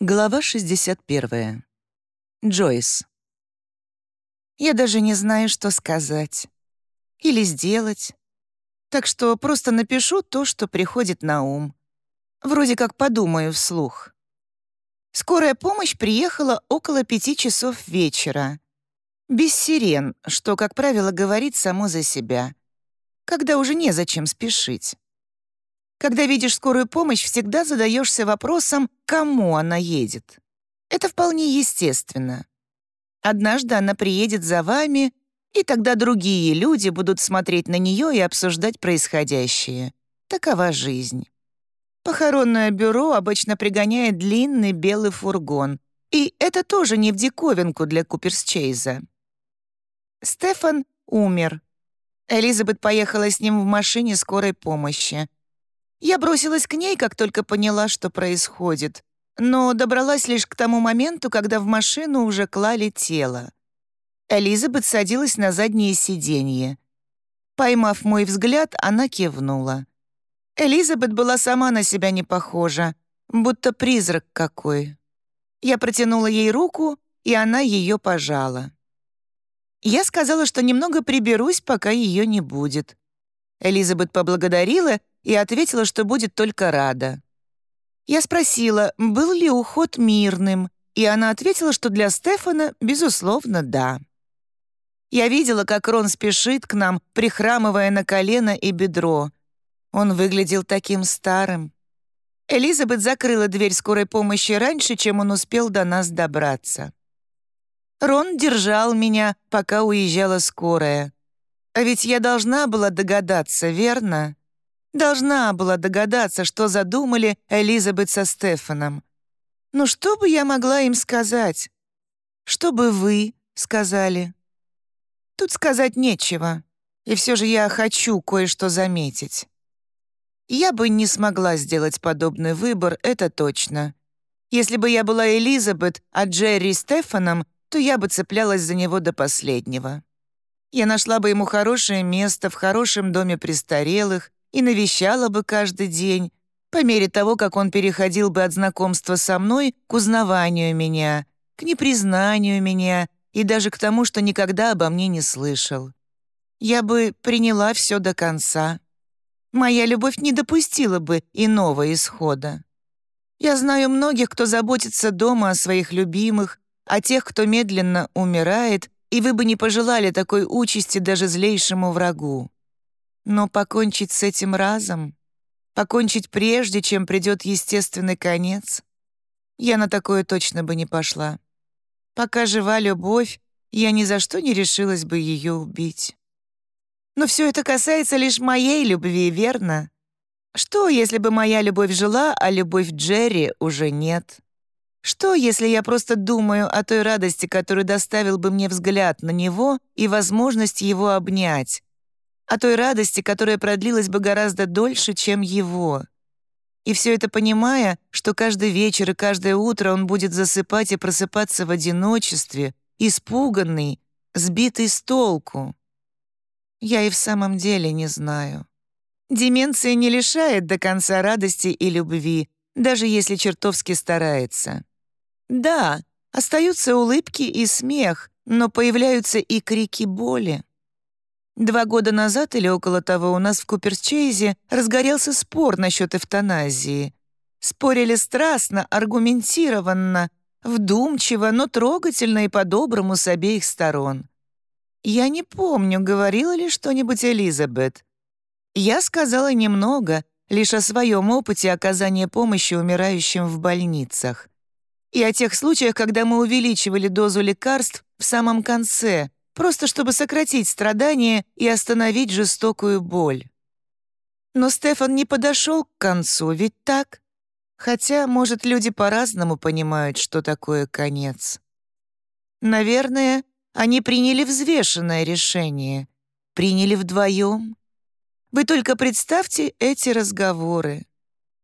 Глава 61. Джойс. Я даже не знаю, что сказать. Или сделать. Так что просто напишу то, что приходит на ум. Вроде как подумаю вслух. Скорая помощь приехала около пяти часов вечера. Без сирен, что, как правило, говорит само за себя. Когда уже незачем спешить. Когда видишь скорую помощь, всегда задаешься вопросом, кому она едет. Это вполне естественно. Однажды она приедет за вами, и тогда другие люди будут смотреть на нее и обсуждать происходящее. Такова жизнь. Похоронное бюро обычно пригоняет длинный белый фургон, и это тоже не в диковинку для Куперсчейза. Стефан умер. Элизабет поехала с ним в машине скорой помощи. Я бросилась к ней, как только поняла, что происходит, но добралась лишь к тому моменту, когда в машину уже клали тело. Элизабет садилась на заднее сиденье. Поймав мой взгляд, она кивнула. Элизабет была сама на себя не похожа, будто призрак какой. Я протянула ей руку, и она ее пожала. Я сказала, что немного приберусь, пока ее не будет. Элизабет поблагодарила и ответила, что будет только рада. Я спросила, был ли уход мирным, и она ответила, что для Стефана, безусловно, да. Я видела, как Рон спешит к нам, прихрамывая на колено и бедро. Он выглядел таким старым. Элизабет закрыла дверь скорой помощи раньше, чем он успел до нас добраться. Рон держал меня, пока уезжала скорая. А ведь я должна была догадаться, верно? Должна была догадаться, что задумали Элизабет со Стефаном. Но что бы я могла им сказать? Что бы вы сказали? Тут сказать нечего. И все же я хочу кое-что заметить. Я бы не смогла сделать подобный выбор, это точно. Если бы я была Элизабет, а Джерри Стефаном, то я бы цеплялась за него до последнего. Я нашла бы ему хорошее место в хорошем доме престарелых, и навещала бы каждый день, по мере того, как он переходил бы от знакомства со мной к узнаванию меня, к непризнанию меня и даже к тому, что никогда обо мне не слышал. Я бы приняла все до конца. Моя любовь не допустила бы иного исхода. Я знаю многих, кто заботится дома о своих любимых, о тех, кто медленно умирает, и вы бы не пожелали такой участи даже злейшему врагу. Но покончить с этим разом, покончить прежде, чем придет естественный конец, я на такое точно бы не пошла. Пока жива любовь, я ни за что не решилась бы ее убить. Но все это касается лишь моей любви, верно? Что, если бы моя любовь жила, а любовь Джерри уже нет? Что, если я просто думаю о той радости, которую доставил бы мне взгляд на него и возможность его обнять, о той радости, которая продлилась бы гораздо дольше, чем его. И все это понимая, что каждый вечер и каждое утро он будет засыпать и просыпаться в одиночестве, испуганный, сбитый с толку. Я и в самом деле не знаю. Деменция не лишает до конца радости и любви, даже если чертовски старается. Да, остаются улыбки и смех, но появляются и крики боли. Два года назад или около того у нас в Куперчейзе разгорелся спор насчет эвтаназии. Спорили страстно, аргументированно, вдумчиво, но трогательно и по-доброму с обеих сторон. Я не помню, говорила ли что-нибудь Элизабет. Я сказала немного, лишь о своем опыте оказания помощи умирающим в больницах. И о тех случаях, когда мы увеличивали дозу лекарств в самом конце — просто чтобы сократить страдания и остановить жестокую боль. Но Стефан не подошел к концу, ведь так? Хотя, может, люди по-разному понимают, что такое конец. Наверное, они приняли взвешенное решение. Приняли вдвоем. Вы только представьте эти разговоры.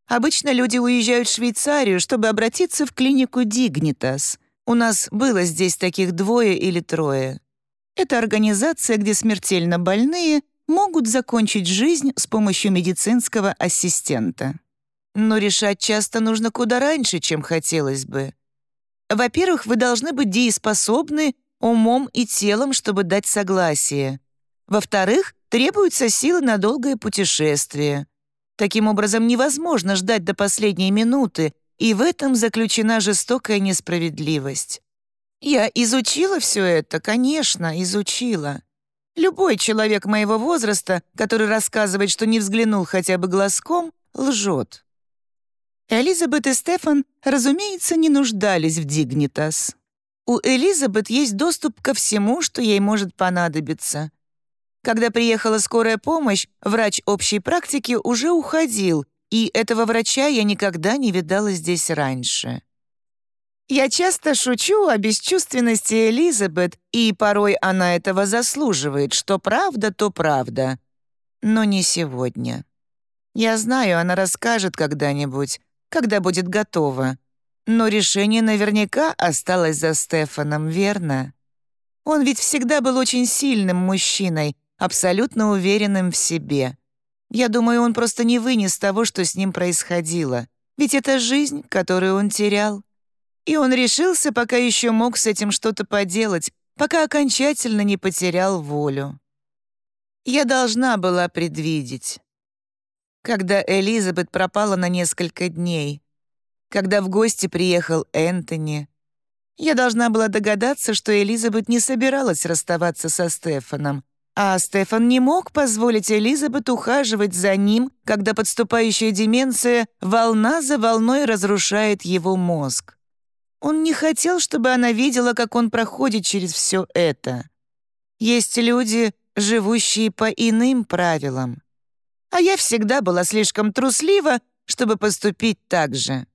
Обычно люди уезжают в Швейцарию, чтобы обратиться в клинику Дигнитас. У нас было здесь таких двое или трое. Это организация, где смертельно больные могут закончить жизнь с помощью медицинского ассистента. Но решать часто нужно куда раньше, чем хотелось бы. Во-первых, вы должны быть дееспособны умом и телом, чтобы дать согласие. Во-вторых, требуются силы на долгое путешествие. Таким образом, невозможно ждать до последней минуты, и в этом заключена жестокая несправедливость. Я изучила все это, конечно, изучила. Любой человек моего возраста, который рассказывает, что не взглянул хотя бы глазком, лжет. Элизабет и Стефан, разумеется, не нуждались в Дигнитас. У Элизабет есть доступ ко всему, что ей может понадобиться. Когда приехала скорая помощь, врач общей практики уже уходил, и этого врача я никогда не видала здесь раньше. Я часто шучу о бесчувственности Элизабет, и порой она этого заслуживает, что правда, то правда. Но не сегодня. Я знаю, она расскажет когда-нибудь, когда будет готова. Но решение наверняка осталось за Стефаном, верно? Он ведь всегда был очень сильным мужчиной, абсолютно уверенным в себе. Я думаю, он просто не вынес того, что с ним происходило. Ведь это жизнь, которую он терял. И он решился, пока еще мог с этим что-то поделать, пока окончательно не потерял волю. Я должна была предвидеть. Когда Элизабет пропала на несколько дней, когда в гости приехал Энтони, я должна была догадаться, что Элизабет не собиралась расставаться со Стефаном, а Стефан не мог позволить Элизабет ухаживать за ним, когда подступающая деменция волна за волной разрушает его мозг. Он не хотел, чтобы она видела, как он проходит через все это. Есть люди, живущие по иным правилам. А я всегда была слишком труслива, чтобы поступить так же.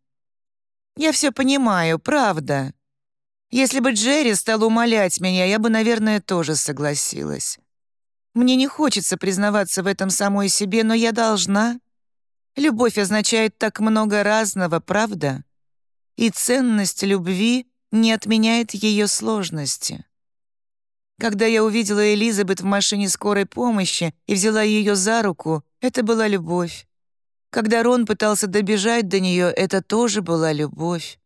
Я все понимаю, правда. Если бы Джерри стал умолять меня, я бы, наверное, тоже согласилась. Мне не хочется признаваться в этом самой себе, но я должна. Любовь означает так много разного, правда? И ценность любви не отменяет ее сложности. Когда я увидела Элизабет в машине скорой помощи и взяла ее за руку, это была любовь. Когда Рон пытался добежать до нее, это тоже была любовь.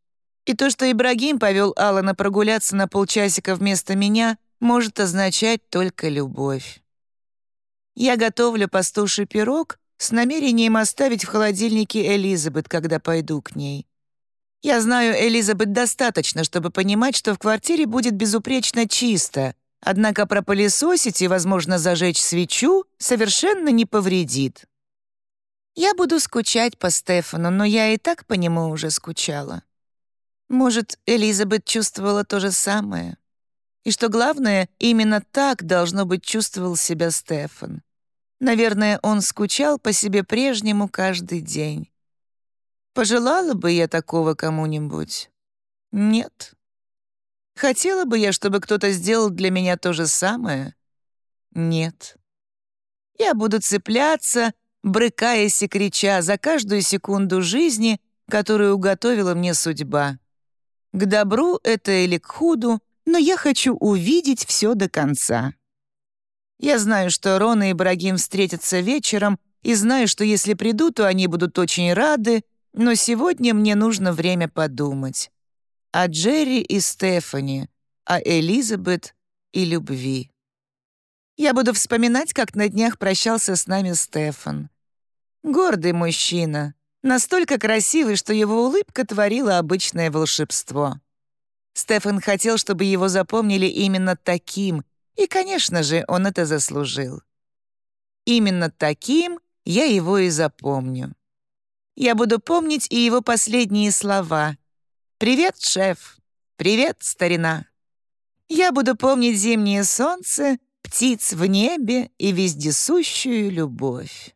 И то, что Ибрагим повел Алана прогуляться на полчасика вместо меня, может означать только любовь. Я готовлю пастуший пирог с намерением оставить в холодильнике Элизабет, когда пойду к ней. Я знаю Элизабет достаточно, чтобы понимать, что в квартире будет безупречно чисто, однако пропылесосить и, возможно, зажечь свечу совершенно не повредит. Я буду скучать по Стефану, но я и так по нему уже скучала. Может, Элизабет чувствовала то же самое? И что главное, именно так, должно быть, чувствовал себя Стефан. Наверное, он скучал по себе прежнему каждый день. Пожелала бы я такого кому-нибудь? Нет. Хотела бы я, чтобы кто-то сделал для меня то же самое? Нет. Я буду цепляться, брыкаясь и крича за каждую секунду жизни, которую уготовила мне судьба. К добру это или к худу, но я хочу увидеть все до конца. Я знаю, что Рон и Ибрагим встретятся вечером, и знаю, что если приду, то они будут очень рады, но сегодня мне нужно время подумать. О Джерри и Стефани, о Элизабет и любви. Я буду вспоминать, как на днях прощался с нами Стефан. Гордый мужчина, настолько красивый, что его улыбка творила обычное волшебство. Стефан хотел, чтобы его запомнили именно таким, и, конечно же, он это заслужил. Именно таким я его и запомню. Я буду помнить и его последние слова. «Привет, шеф! Привет, старина!» Я буду помнить зимнее солнце, птиц в небе и вездесущую любовь.